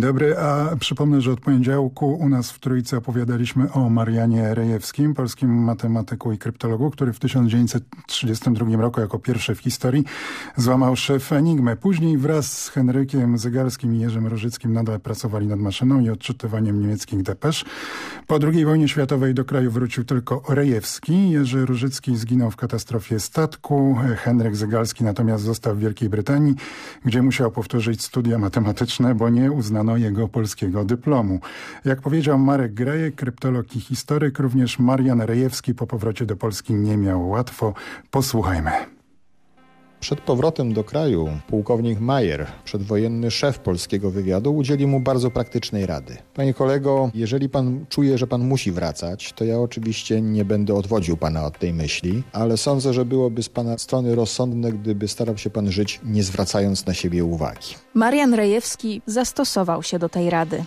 Dobry, a przypomnę, że od poniedziałku u nas w Trójce opowiadaliśmy o Marianie Rejewskim, polskim matematyku i kryptologu, który w 1932 roku jako pierwszy w historii złamał szef Enigmę. Później wraz z Henrykiem Zygalskim i Jerzym Rożyckim nadal pracowali nad maszyną i odczytywaniem niemieckich depesz. Po II wojnie światowej do kraju wrócił tylko Rejewski. Jerzy Różycki zginął w katastrofie statku. Henryk Zygalski natomiast został w Wielkiej Brytanii, gdzie musiał powtórzyć studia matematyczne, bo nie uznano jego polskiego dyplomu. Jak powiedział Marek Grejek, kryptolog i historyk, również Marian Rejewski po powrocie do Polski nie miał łatwo. Posłuchajmy. Przed powrotem do kraju pułkownik Majer, przedwojenny szef polskiego wywiadu, udzielił mu bardzo praktycznej rady. Panie kolego, jeżeli pan czuje, że pan musi wracać, to ja oczywiście nie będę odwodził pana od tej myśli, ale sądzę, że byłoby z pana strony rozsądne, gdyby starał się pan żyć, nie zwracając na siebie uwagi. Marian Rejewski zastosował się do tej rady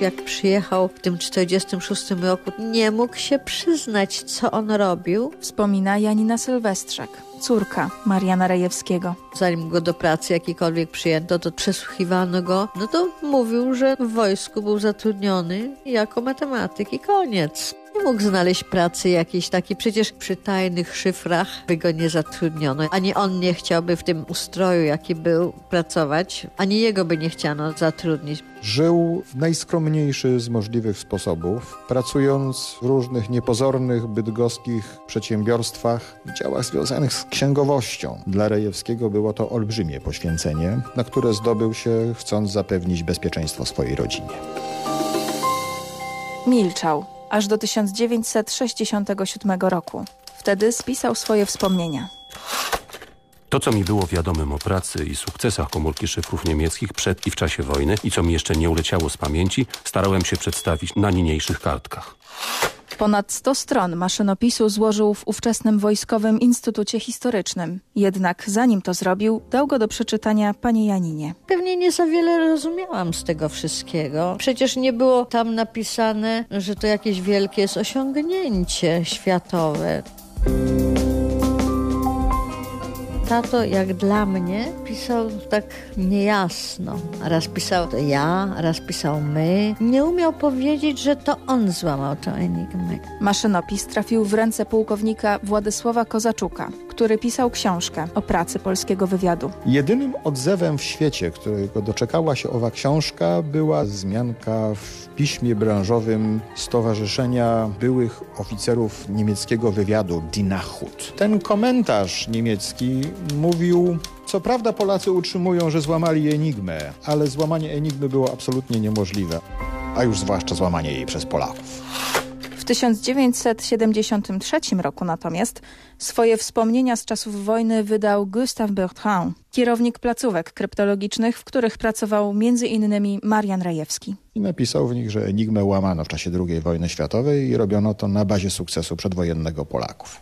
jak przyjechał w tym 46 roku, nie mógł się przyznać, co on robił. Wspomina Janina Sylwestrzak, córka Mariana Rejewskiego. Zanim go do pracy jakikolwiek przyjęto, to przesłuchiwano go, no to mówił, że w wojsku był zatrudniony jako matematyk i koniec. Nie mógł znaleźć pracy jakiejś takiej, przecież przy tajnych szyfrach by go nie zatrudniono. Ani on nie chciałby w tym ustroju, jaki był, pracować, ani jego by nie chciano zatrudnić. Żył w najskromniejszy z możliwych sposobów, pracując w różnych niepozornych bydgoskich przedsiębiorstwach, działach związanych z księgowością. Dla Rejewskiego było to olbrzymie poświęcenie, na które zdobył się, chcąc zapewnić bezpieczeństwo swojej rodzinie. Milczał aż do 1967 roku. Wtedy spisał swoje wspomnienia. To, co mi było wiadomym o pracy i sukcesach komórki szyfrów niemieckich przed i w czasie wojny i co mi jeszcze nie uleciało z pamięci, starałem się przedstawić na niniejszych kartkach. Ponad 100 stron maszynopisu złożył w ówczesnym Wojskowym Instytucie Historycznym. Jednak zanim to zrobił, dał go do przeczytania pani Janinie. Pewnie nie za wiele rozumiałam z tego wszystkiego. Przecież nie było tam napisane, że to jakieś wielkie jest osiągnięcie światowe tato, jak dla mnie, pisał tak niejasno. Raz pisał to ja, raz pisał my. Nie umiał powiedzieć, że to on złamał tę enigmę. Maszynopis trafił w ręce pułkownika Władysława Kozaczuka, który pisał książkę o pracy polskiego wywiadu. Jedynym odzewem w świecie, którego doczekała się owa książka, była zmianka w piśmie branżowym Stowarzyszenia Byłych Oficerów Niemieckiego Wywiadu Dinachut. Ten komentarz niemiecki mówił co prawda Polacy utrzymują, że złamali enigmę, ale złamanie enigmy było absolutnie niemożliwe, a już zwłaszcza złamanie jej przez Polaków. W 1973 roku natomiast swoje wspomnienia z czasów wojny wydał Gustave Bertrand, kierownik placówek kryptologicznych, w których pracował m.in. Marian Rejewski. I napisał w nich, że enigmę łamano w czasie II wojny światowej i robiono to na bazie sukcesu przedwojennego Polaków.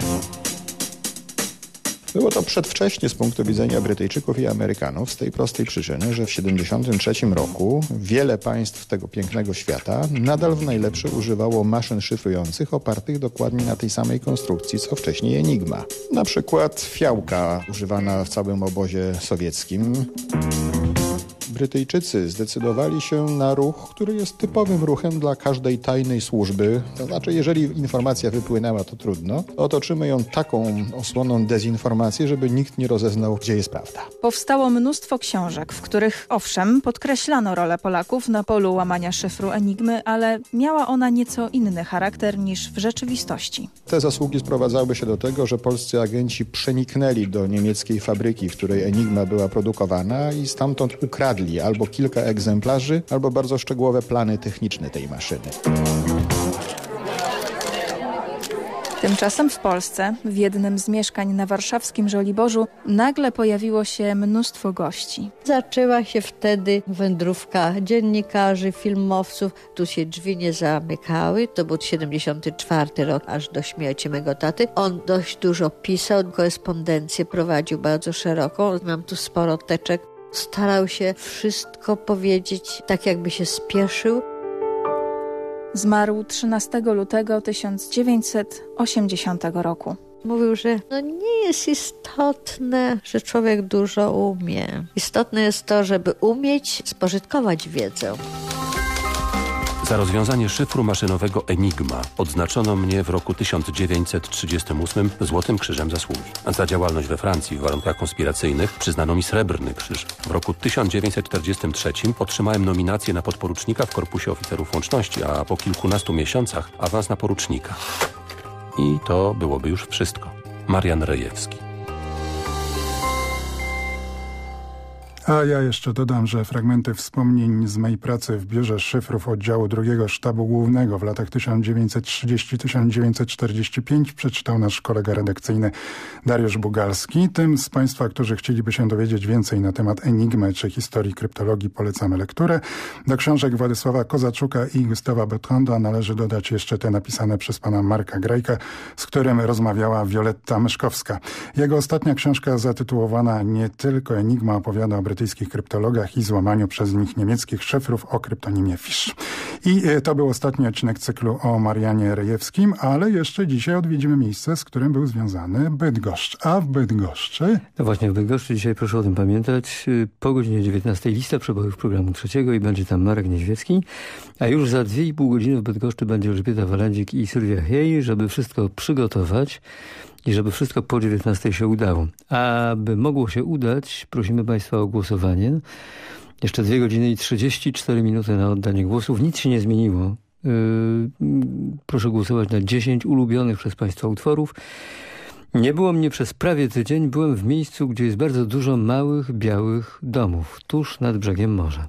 Było to przedwcześnie z punktu widzenia Brytyjczyków i Amerykanów z tej prostej przyczyny, że w 1973 roku wiele państw tego pięknego świata nadal w najlepsze używało maszyn szyfrujących opartych dokładnie na tej samej konstrukcji co wcześniej Enigma. Na przykład fiałka używana w całym obozie sowieckim. Brytyjczycy zdecydowali się na ruch, który jest typowym ruchem dla każdej tajnej służby. To znaczy, jeżeli informacja wypłynęła, to trudno. Otoczymy ją taką osłoną dezinformacji, żeby nikt nie rozeznał, gdzie jest prawda. Powstało mnóstwo książek, w których owszem, podkreślano rolę Polaków na polu łamania szyfru Enigmy, ale miała ona nieco inny charakter niż w rzeczywistości. Te zasługi sprowadzały się do tego, że polscy agenci przeniknęli do niemieckiej fabryki, w której Enigma była produkowana i stamtąd ukradli albo kilka egzemplarzy, albo bardzo szczegółowe plany techniczne tej maszyny. Tymczasem w Polsce, w jednym z mieszkań na warszawskim Żoliborzu, nagle pojawiło się mnóstwo gości. Zaczęła się wtedy wędrówka dziennikarzy, filmowców. Tu się drzwi nie zamykały. To był 74 rok, aż do śmierci mego taty. On dość dużo pisał, korespondencję prowadził bardzo szeroką. Mam tu sporo teczek starał się wszystko powiedzieć tak, jakby się spieszył. Zmarł 13 lutego 1980 roku. Mówił, że no nie jest istotne, że człowiek dużo umie. Istotne jest to, żeby umieć spożytkować wiedzę. Za rozwiązanie szyfru maszynowego Enigma odznaczono mnie w roku 1938 Złotym Krzyżem Zasługi. Za działalność we Francji w warunkach konspiracyjnych przyznano mi Srebrny Krzyż. W roku 1943 otrzymałem nominację na podporucznika w Korpusie Oficerów Łączności, a po kilkunastu miesiącach awans na porucznika. I to byłoby już wszystko. Marian Rejewski. A ja jeszcze dodam, że fragmenty wspomnień z mojej pracy w Biurze Szyfrów Oddziału II Sztabu Głównego w latach 1930-1945 przeczytał nasz kolega redakcyjny Dariusz Bugalski. Tym z Państwa, którzy chcieliby się dowiedzieć więcej na temat Enigmy czy historii kryptologii polecamy lekturę. Do książek Władysława Kozaczuka i Gustawa Bertranda należy dodać jeszcze te napisane przez pana Marka Grejka, z którym rozmawiała Wioletta Myszkowska. Jego ostatnia książka zatytułowana Nie tylko Enigma opowiada o brytyjskich kryptologach i złamaniu przez nich niemieckich szyfrów o kryptonimie Fish. I e, to był ostatni odcinek cyklu o Marianie Rejewskim, ale jeszcze dzisiaj odwiedzimy miejsce, z którym był związany Bydgoszcz. A w Bydgoszczy... No właśnie, w Bydgoszczy dzisiaj proszę o tym pamiętać. Po godzinie 19 lista przebojów programu trzeciego i będzie tam Marek Niedźwiecki. A już za dwie i pół godziny w Bydgoszczy będzie Elżbieta Walendzik i Sylwia Hej, żeby wszystko przygotować i żeby wszystko po 19 się udało. Aby mogło się udać, prosimy Państwa o głosowanie. Jeszcze 2 godziny i 34 minuty na oddanie głosów. Nic się nie zmieniło. Yy, proszę głosować na 10 ulubionych przez Państwa utworów. Nie było mnie przez prawie tydzień. Byłem w miejscu, gdzie jest bardzo dużo małych, białych domów, tuż nad brzegiem morza.